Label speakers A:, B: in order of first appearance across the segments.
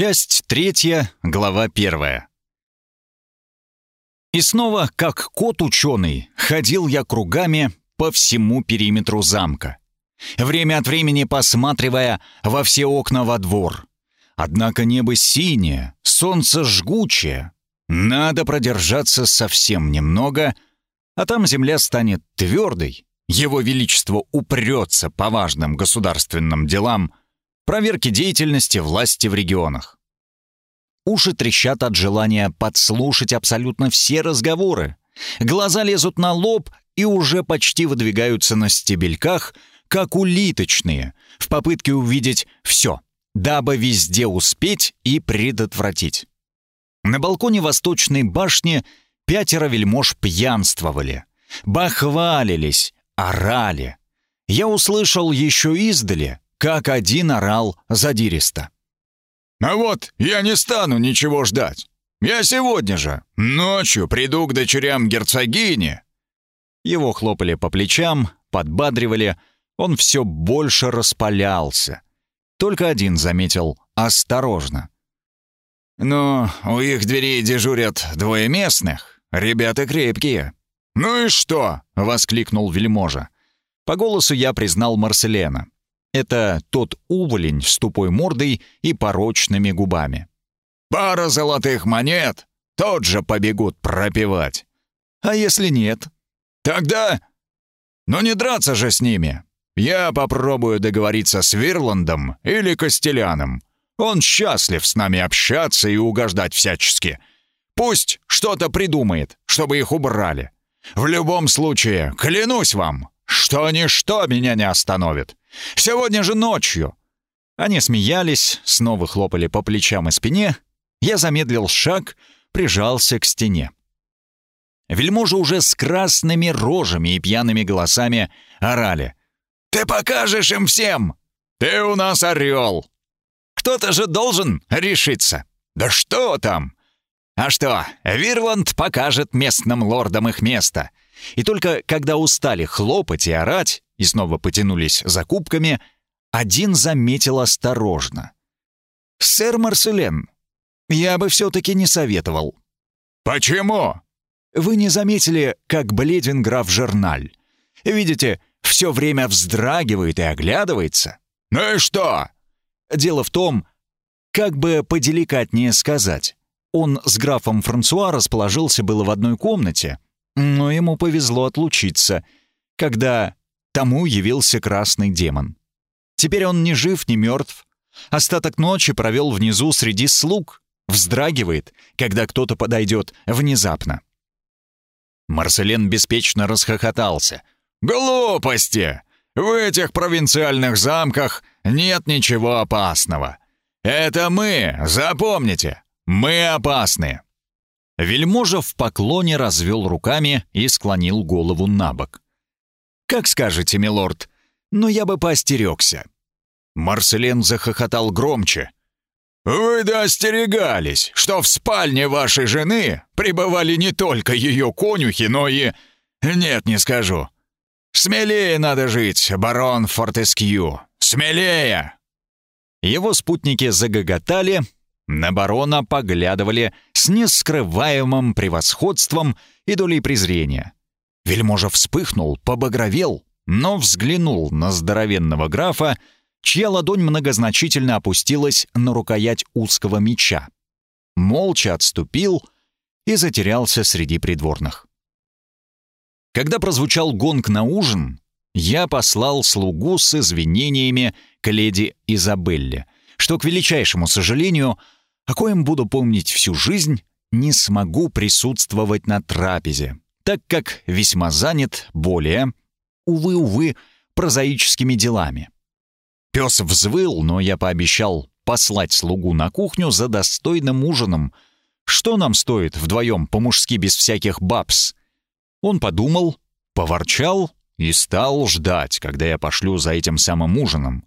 A: Часть третья, глава первая. И снова, как кот-ученый, ходил я кругами по всему периметру замка, время от времени посматривая во все окна во двор. Однако небо синее, солнце жгучее. Надо продержаться совсем немного, а там земля станет твердой, его величество упрется по важным государственным делам, проверки деятельности власти в регионах. Уши трещат от желания подслушать абсолютно все разговоры. Глаза лезут на лоб и уже почти выдвигаются на стебельках, как улиточные, в попытке увидеть все, дабы везде успеть и предотвратить. На балконе восточной башни пятеро вельмож пьянствовали, бахвалились, орали. Я услышал еще издали, как один орал задиристо.
B: А вот я не стану ничего ждать. Я сегодня же, ночью, приду к дочерям герцогини».
A: Его хлопали по плечам, подбадривали, он все больше распалялся. Только один заметил «осторожно».
B: «Ну, у их дверей дежурят двое местных, ребята крепкие». «Ну и что?» — воскликнул вельможа.
A: По голосу я признал Марселена. Это тот уволень с тупой мордой и порочными губами.
B: «Пара золотых монет! Тот же побегут пропивать!»
A: «А если нет?»
B: «Тогда...» «Ну не драться же с ними! Я попробую договориться с Вирландом или Костеляном. Он счастлив с нами общаться и угождать всячески. Пусть что-то придумает, чтобы их убрали. В любом случае, клянусь вам, что ничто меня не остановит. Сегодня же ночью!»
A: Они смеялись, снова хлопали по плечам и спине. Я замедлил шаг, прижался к стене. Вельможи уже с красными рожами и пьяными голосами орали.
B: «Ты покажешь им всем! Ты у нас орел! Кто-то же должен решиться! Да что там! А что, Вирланд покажет местным лордам их место!» И только когда устали хлопать и орать, и снова потянулись за кубками, один заметил осторожно. «Сэр Марселен, я бы все-таки не советовал». «Почему?»
A: «Вы не заметили, как бледен граф Жерналь? Видите, все время вздрагивает и оглядывается».
B: «Ну и что?»
A: «Дело в том, как бы поделикатнее сказать, он с графом Франсуа расположился было в одной комнате, но ему повезло отлучиться, когда Тому явился красный демон. Теперь он ни жив, ни мертв. Остаток ночи провел внизу среди слуг, вздрагивает, когда кто-то подойдет внезапно. Марселен беспечно расхохотался.
B: «Глупости! В этих провинциальных замках нет ничего опасного. Это мы, запомните, мы опасны!»
A: Вельможа в поклоне развел руками и склонил голову на бок. «Как скажете, милорд, но я бы поостерегся».
B: Марселен захохотал громче. «Вы доостерегались, что в спальне вашей жены пребывали не только ее конюхи, но и... Нет, не скажу. Смелее надо жить, барон Фортескью. Смелее!»
A: Его спутники загоготали, на барона поглядывали с нескрываемым превосходством и долей презрения. Вельможа вспыхнул, побагровел, но взглянул на здоровенного графа, чья ладонь многозначительно опустилась на рукоять узкого меча. Молча отступил и затерялся среди придворных. Когда прозвучал гонг на ужин, я послал слугу с извинениями к леди Изабелле, что, к величайшему сожалению, о коем буду помнить всю жизнь, не смогу присутствовать на трапезе, так как весьма занят более, увы-увы, прозаическими делами. Пес взвыл, но я пообещал послать слугу на кухню за достойным ужином. Что нам стоит вдвоем по-мужски без всяких бабс? Он подумал, поворчал и стал ждать, когда я пошлю за этим самым ужином.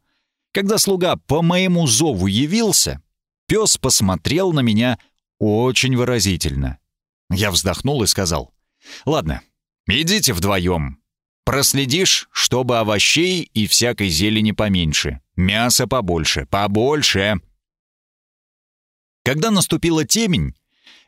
A: Когда слуга по моему зову явился, пес посмотрел на меня очень выразительно. Я вздохнул и сказал, Ладно, идите вдвоем. Проследишь, чтобы овощей и всякой зелени поменьше, мяса побольше, побольше. Когда наступила темень,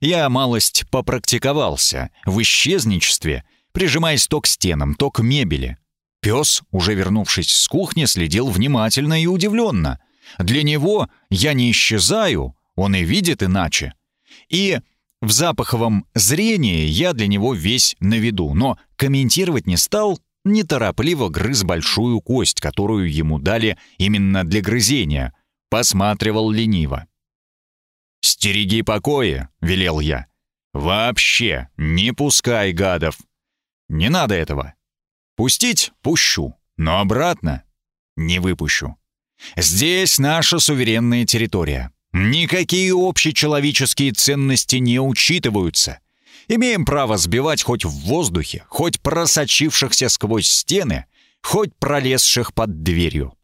A: я малость попрактиковался в исчезничестве, прижимаясь то к стенам, то к мебели. Пес, уже вернувшись с кухни, следил внимательно и удивленно. Для него я не исчезаю, он и видит иначе. И в запаховом зрении я для него весь на виду, но комментировать не стал, неторопливо грыз большую кость, которую ему дали именно для грызения, посматривал лениво. «Стереги покоя», — велел я. «Вообще не пускай гадов. Не надо этого. Пустить — пущу, но обратно не выпущу. Здесь наша суверенная территория. Никакие общечеловеческие ценности не учитываются. Имеем право сбивать хоть в воздухе, хоть просочившихся сквозь стены, хоть пролезших под дверью.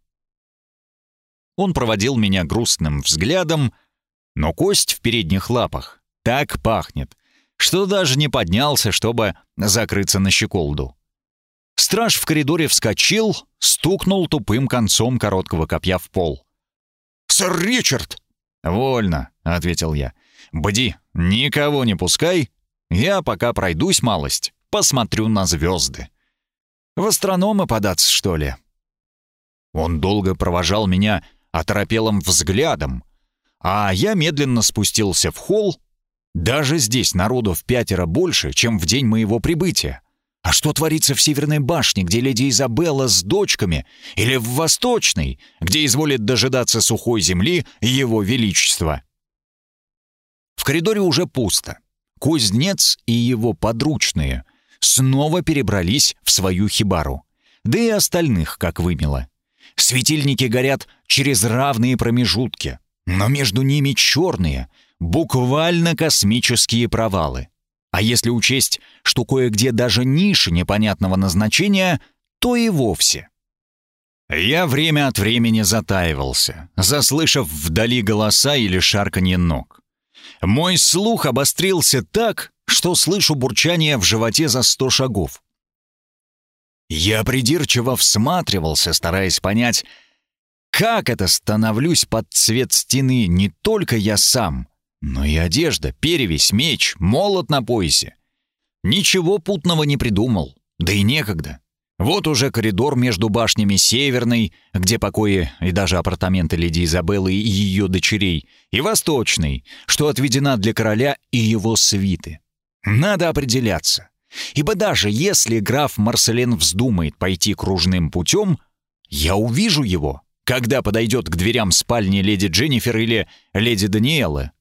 A: Он проводил меня грустным взглядом, но кость в передних лапах так пахнет, что даже не поднялся, чтобы закрыться на щеколду. Страж в коридоре вскочил, стукнул тупым концом короткого копья в пол. «Сэр Ричард!» «Вольно», — ответил я. «Бди, никого не пускай. Я пока пройдусь малость, посмотрю на звезды. В астрономы податься, что ли?» Он долго провожал меня оторопелым взглядом, а я медленно спустился в холл. Даже здесь народу в пятеро больше, чем в день моего прибытия. А что творится в Северной башне, где леди Изабелла с дочками, или в Восточной, где изволит дожидаться сухой земли его величества? В коридоре уже пусто. Кузнец и его подручные снова перебрались в свою хибару. Да и остальных, как вымело. Светильники горят через равные промежутки но между ними черные, буквально космические провалы. А если учесть, что кое-где даже ниши непонятного назначения, то и вовсе. Я время от времени затаивался, заслышав вдали голоса или шарканье ног. Мой слух обострился так, что слышу бурчание в животе за сто шагов. Я придирчиво всматривался, стараясь понять, как это становлюсь под цвет стены не только я сам, но и одежда, перевесь, меч, молот на поясе. Ничего путного не придумал, да и некогда. Вот уже коридор между башнями Северной, где покои и даже апартаменты леди Изабеллы и ее дочерей, и Восточной, что отведена для короля и его свиты. Надо определяться. Ибо даже если граф Марселен вздумает пойти кружным путем, я увижу его, когда подойдет к дверям спальни леди Дженнифер или леди Даниэлы.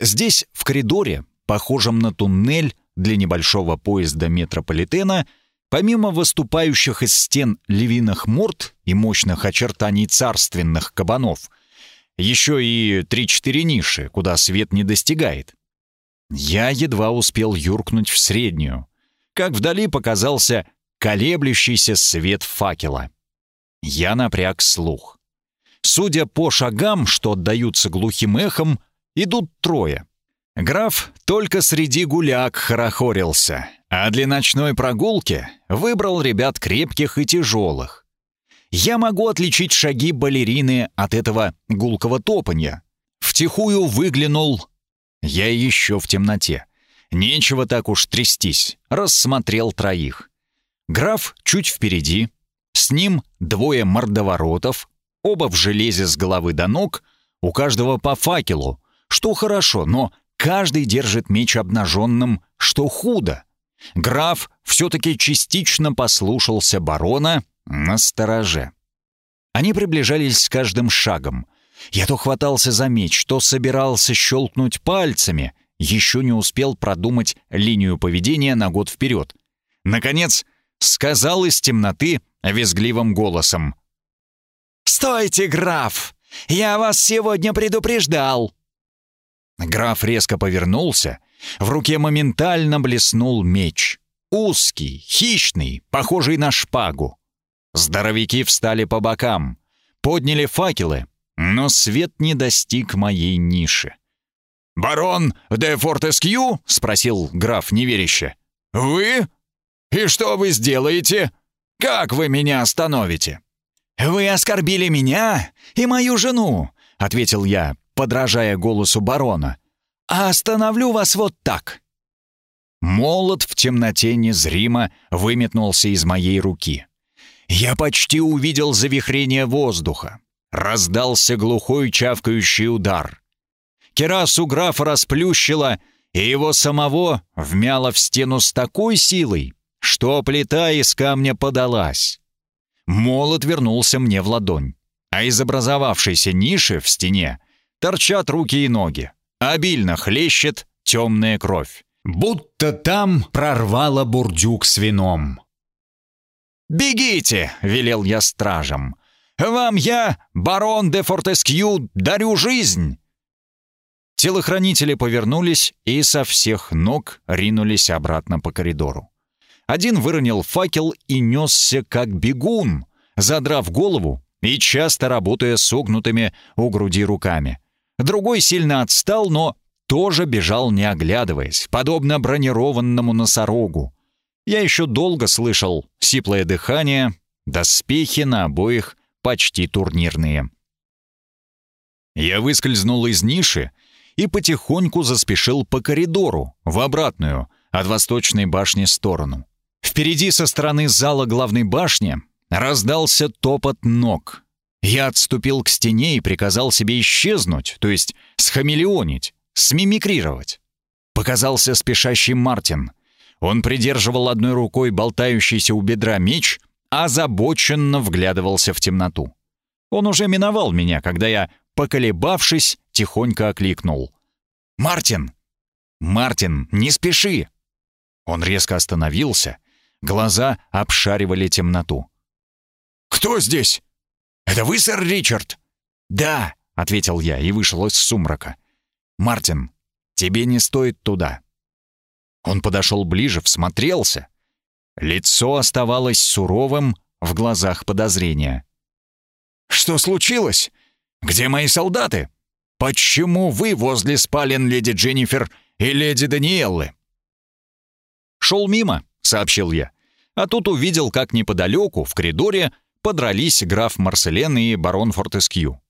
A: Здесь, в коридоре, похожем на туннель для небольшого поезда метрополитена, помимо выступающих из стен львиных морд и мощных очертаний царственных кабанов, еще и три-четыре ниши, куда свет не достигает. Я едва успел юркнуть в среднюю, как вдали показался колеблющийся свет факела. Я напряг слух. Судя по шагам, что отдаются глухим эхом, идут трое. Граф только среди гуляк хорохорился, а для ночной прогулки выбрал ребят крепких и тяжелых. Я могу отличить шаги балерины от этого гулкого топанья. Втихую выглянул. Я еще в темноте. Нечего так уж трястись. Рассмотрел троих. Граф чуть впереди, с ним двое мордоворотов, оба в железе с головы до ног, у каждого по факелу, что хорошо, но каждый держит меч обнаженным, что худо. Граф все-таки частично послушался барона на стороже. Они приближались с каждым шагом. Я то хватался за меч, то собирался щелкнуть пальцами, еще не успел продумать линию поведения на год вперед. Наконец, сказал из темноты визгливым голосом. «Стойте, граф! Я вас сегодня предупреждал!» Граф резко повернулся. В руке моментально блеснул меч. Узкий, хищный, похожий на шпагу. Здоровяки встали по бокам, подняли факелы, но свет не достиг моей ниши. «Барон де Фортескью?» — спросил граф неверяще. «Вы? И что вы сделаете?» Как вы меня остановите?» «Вы оскорбили меня и мою жену», — ответил я, подражая голосу барона. «А остановлю вас вот так!» Молот в темноте незримо выметнулся из моей руки. Я почти увидел завихрение воздуха. Раздался глухой чавкающий удар. Керасу графа расплющило, и его самого вмяло в стену с такой силой, что плита из камня подалась. Молот вернулся мне в ладонь, а из образовавшейся ниши в стене торчат руки и ноги. Обильно хлещет темная кровь. Будто там прорвало бурдюк с вином. «Бегите!» — велел я стражам. «Вам я, барон де Фортескью, дарю жизнь!» Телохранители повернулись и со всех ног ринулись обратно по коридору. Один выронил факел и несся как бегун, задрав голову и часто работая согнутыми у груди руками. Другой сильно отстал, но тоже бежал не оглядываясь, подобно бронированному носорогу. Я еще долго слышал сиплое дыхание, доспехи на обоих почти турнирные. Я выскользнул из ниши и потихоньку заспешил по коридору, в обратную, от восточной башни сторону. Впереди со стороны зала главной башни раздался топот ног. Я отступил к стене и приказал себе исчезнуть, то есть схамелеонить, смимикрировать. Показался спешащий Мартин. Он придерживал одной рукой болтающийся у бедра меч, а озабоченно вглядывался в темноту. Он уже миновал меня, когда я, поколебавшись, тихонько окликнул. «Мартин! Мартин, не спеши!» Он резко остановился, глаза обшаривали темноту. «Кто здесь? Это вы, сэр Ричард?» «Да», — ответил я и вышел из сумрака. «Мартин, тебе не стоит туда». Он подошел ближе, всмотрелся. Лицо оставалось суровым, в глазах подозрения. «Что случилось? Где мои солдаты?» «Почему вы возле спален леди Дженнифер и леди Даниэллы?» «Шел мимо», — сообщил я. А тут увидел, как неподалеку, в коридоре, подрались граф Марселен и барон Фортескью.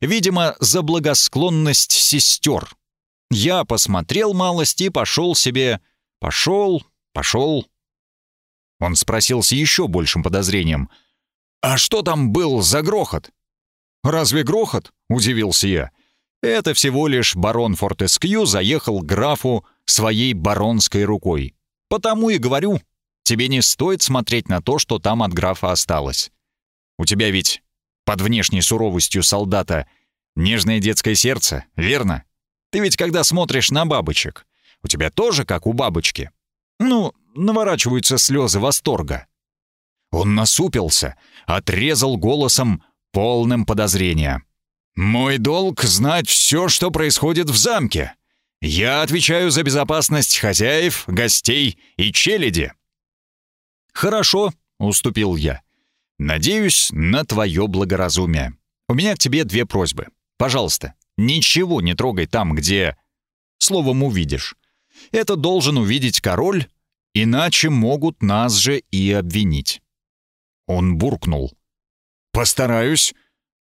A: Видимо, за благосклонность сестер. Я посмотрел малость и пошел себе... Пошел, пошел. Он спросил с еще большим подозрением. «А что там был за грохот?» «Разве грохот?» — удивился я. Это всего лишь барон Фортескью заехал графу своей баронской рукой. Потому и говорю, тебе не стоит смотреть на то, что там от графа осталось. У тебя ведь под внешней суровостью солдата нежное детское сердце, верно? Ты ведь когда смотришь на бабочек, у тебя тоже как у бабочки. Ну, наворачиваются слезы восторга. Он насупился, отрезал голосом, полным подозрения. «Мой долг — знать все, что происходит в замке. Я отвечаю за безопасность хозяев, гостей и челяди». «Хорошо», — уступил я. «Надеюсь на твое благоразумие. У меня к тебе две просьбы. Пожалуйста, ничего не трогай там, где... Словом, увидишь. Это должен увидеть король, иначе могут нас же и обвинить». Он буркнул. «Постараюсь.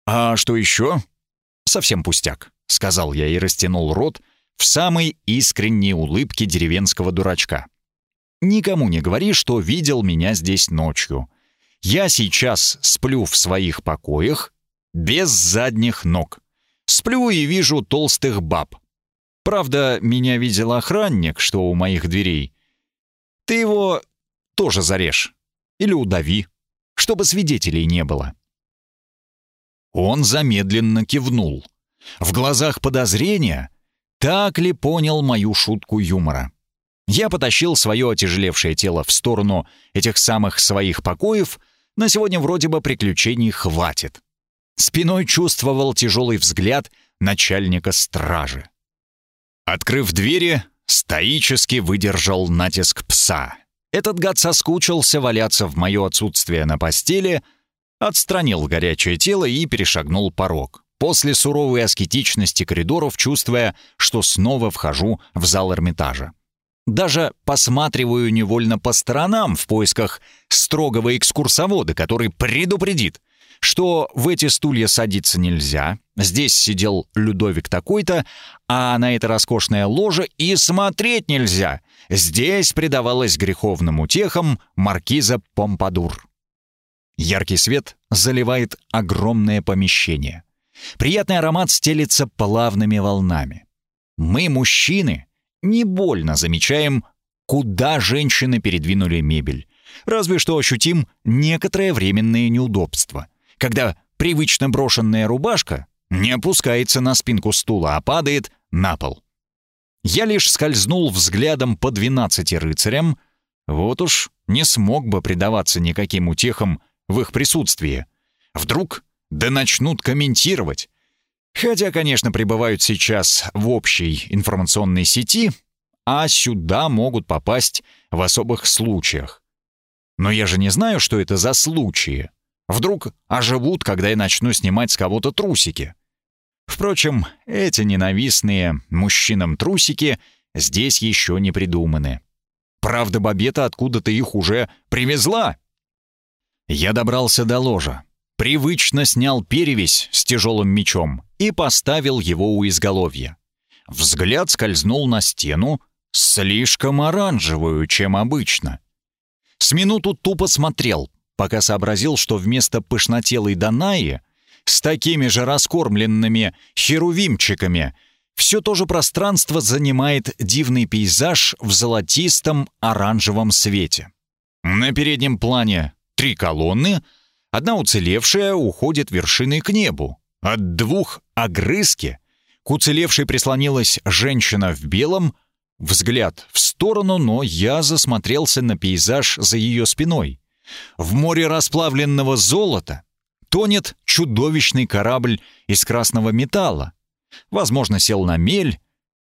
A: А что еще?» совсем пустяк», — сказал я и растянул рот в самой искренней улыбке деревенского дурачка. «Никому не говори, что видел меня здесь ночью. Я сейчас сплю в своих покоях без задних ног. Сплю и вижу толстых баб. Правда, меня видел охранник, что у моих дверей. Ты его тоже зарежь. Или удави, чтобы свидетелей не было. Он замедленно кивнул. В глазах подозрения, так ли понял мою шутку юмора. Я потащил свое отяжелевшее тело в сторону этих самых своих покоев. На сегодня вроде бы приключений хватит. Спиной чувствовал тяжелый взгляд начальника стражи. Открыв двери, стоически выдержал натиск пса. Этот гад соскучился валяться в мое отсутствие на постели — отстранил горячее тело и перешагнул порог. После суровой аскетичности коридоров, чувствуя, что снова вхожу в зал Эрмитажа. Даже посматриваю невольно по сторонам в поисках строгого экскурсовода, который предупредит. что в эти стулья садиться нельзя, здесь сидел Людовик такой-то, а на это роскошное ложе и смотреть нельзя. Здесь предавалась греховным утехам маркиза Помпадур. Яркий свет заливает огромное помещение. Приятный аромат стелится плавными волнами. Мы, мужчины, не больно замечаем, куда женщины передвинули мебель. Разве что ощутим некоторое временное неудобство, когда привычно брошенная рубашка не опускается на спинку стула, а падает на пол. Я лишь скользнул взглядом по двенадцати рыцарям, вот уж не смог бы предаваться никаким утехам в их присутствии. Вдруг да начнут комментировать. Хотя, конечно, пребывают сейчас в общей информационной сети, а сюда могут попасть в особых случаях. Но я же не знаю, что это за случаи. Вдруг оживут, когда я начну снимать с кого-то трусики. Впрочем, эти ненавистные мужчинам трусики здесь еще не придуманы. Правда, Бабета откуда-то их уже привезла. Я добрался до ложа, привычно снял перевязь с тяжелым мечом и поставил его у изголовья. Взгляд скользнул на стену, слишком оранжевую, чем обычно. С минуту тупо смотрел, пока сообразил, что вместо пышнотелой Данаи с такими же раскормленными херувимчиками все то же пространство занимает дивный пейзаж в золотистом оранжевом свете. На переднем плане Три колонны, одна уцелевшая уходит вершиной к небу. От двух огрызки к уцелевшей прислонилась женщина в белом, взгляд в сторону, но я засмотрелся на пейзаж за ее спиной. В море расплавленного золота тонет чудовищный корабль из красного металла. Возможно, сел на мель.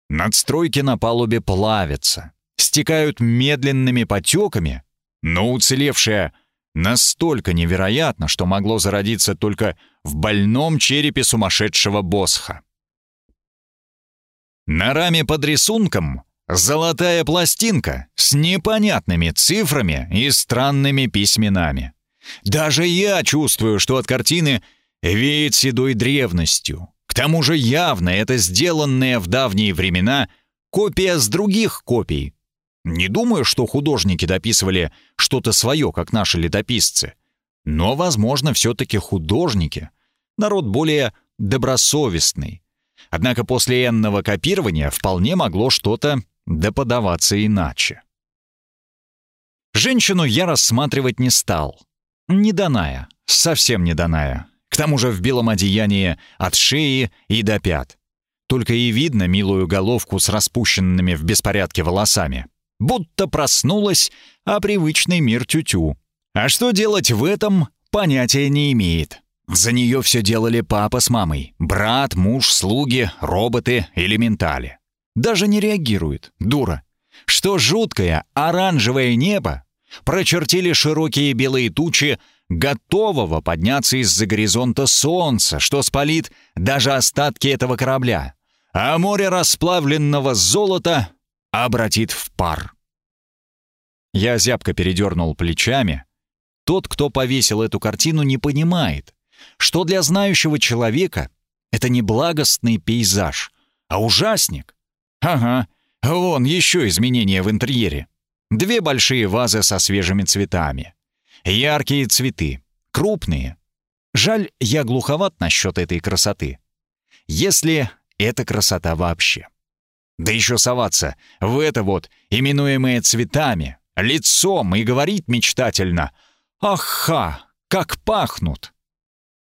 A: Надстройки на палубе плавятся, стекают медленными потеками, но уцелевшая Настолько невероятно, что могло зародиться только в больном черепе сумасшедшего босха. На раме под рисунком золотая пластинка с непонятными цифрами и странными письменами. Даже я чувствую, что от картины веет седой древностью. К тому же явно это сделанная в давние времена копия с других копий, не думаю, что художники дописывали что-то свое, как наши летописцы. Но, возможно, все-таки художники. Народ более добросовестный. Однако после энного копирования вполне могло что-то доподаваться иначе. Женщину я рассматривать не стал. Неданая, совсем неданая. К тому же в белом одеянии от шеи и до пят. Только и видно милую головку с распущенными в беспорядке волосами будто проснулась, а привычный мир тютю. А что делать в этом, понятия не имеет. За нее все делали папа с мамой, брат, муж, слуги, роботы, элементали. Даже не реагирует, дура. Что жуткое оранжевое небо прочертили широкие белые тучи готового подняться из-за горизонта солнца, что спалит даже остатки этого корабля, а море расплавленного золота обратит в пар. Я зябко передернул плечами. Тот, кто повесил эту картину, не понимает, что для знающего человека это не благостный пейзаж, а ужасник. Ага, вон еще изменения в интерьере. Две большие вазы со свежими цветами. Яркие цветы, крупные. Жаль, я глуховат насчет этой красоты. Если это красота вообще. Да еще соваться в это вот, именуемое цветами, лицом и говорит мечтательно «Аха, как пахнут!»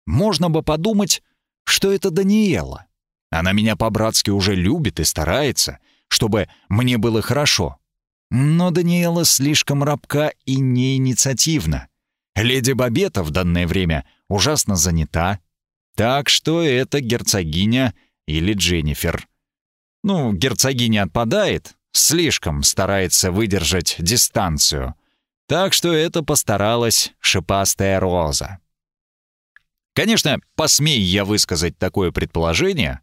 A: Можно бы подумать, что это Даниэла. Она меня по-братски уже любит и старается, чтобы мне было хорошо. Но Даниэла слишком рабка и неинициативна. Леди Бабета в данное время ужасно занята. Так что это герцогиня или Дженнифер. Ну, герцогиня отпадает, слишком старается выдержать дистанцию. Так что это постаралась шипастая роза. Конечно, посмей я высказать такое предположение,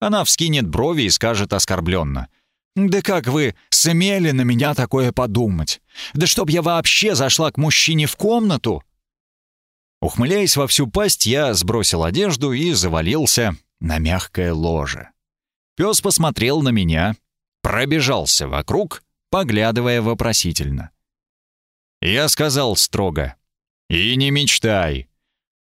A: она вскинет брови и скажет оскорбленно. «Да как вы смели на меня такое подумать? Да чтоб я вообще зашла к мужчине в комнату!» Ухмыляясь во всю пасть, я сбросил одежду и завалился на мягкое ложе. Пес посмотрел на меня, пробежался вокруг, поглядывая вопросительно. Я сказал строго. «И не мечтай.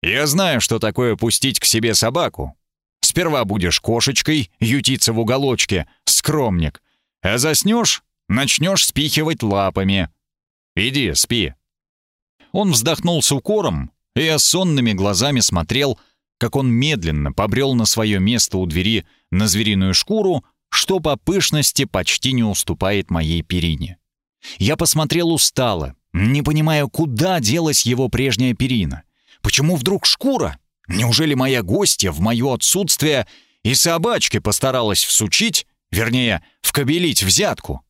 A: Я знаю, что такое пустить к себе собаку. Сперва будешь кошечкой, ютиться в уголочке, скромник. А заснешь, начнешь спихивать лапами. Иди, спи». Он вздохнул с укором, и я сонными глазами смотрел, как он медленно побрел на свое место у двери на звериную шкуру, что по пышности почти не уступает моей перине. Я посмотрел устало, не понимая, куда делась его прежняя перина. Почему вдруг шкура? Неужели моя гостья в мое отсутствие и собачке постаралась всучить, вернее, вкобелить взятку?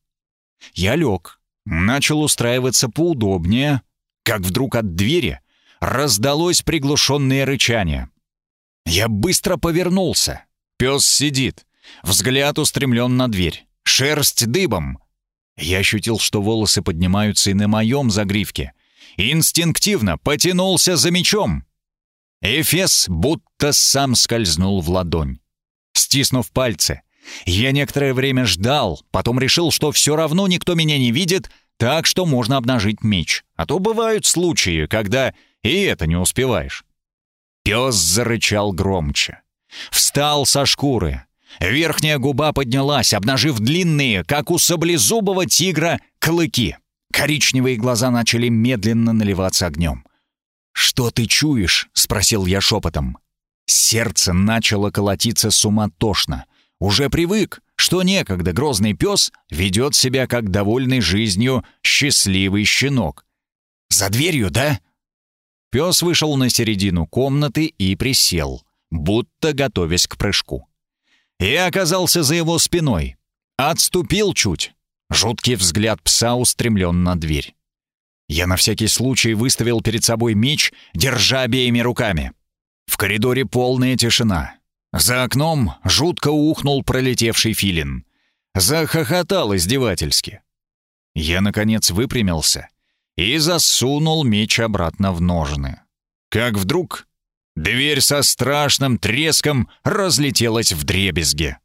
A: Я лег, начал устраиваться поудобнее, как вдруг от двери раздалось приглушенное рычание. Я быстро повернулся. Пес сидит, взгляд устремлен на дверь, шерсть дыбом. Я ощутил, что волосы поднимаются и на моем загривке. Инстинктивно потянулся за мечом. Эфес будто сам скользнул в ладонь. Стиснув пальцы, я некоторое время ждал, потом решил, что все равно никто меня не видит, так что можно обнажить меч. А то бывают случаи, когда и это не успеваешь. Пес зарычал громче. Встал со шкуры. Верхняя губа поднялась, обнажив длинные, как у саблезубого тигра, клыки. Коричневые глаза начали медленно наливаться огнем. «Что ты чуешь?» — спросил я шепотом. Сердце начало колотиться суматошно. Уже привык, что некогда грозный пес ведет себя как довольный жизнью счастливый щенок. «За дверью, да?» Пес вышел на середину комнаты и присел, будто готовясь к прыжку. Я оказался за его спиной. Отступил чуть. Жуткий взгляд пса устремлен на дверь. Я на всякий случай выставил перед собой меч, держа обеими руками. В коридоре полная тишина. За окном жутко ухнул пролетевший филин. Захохотал издевательски. Я, наконец, выпрямился и засунул меч обратно в ножны. Как вдруг дверь со страшным треском разлетелась в дребезге.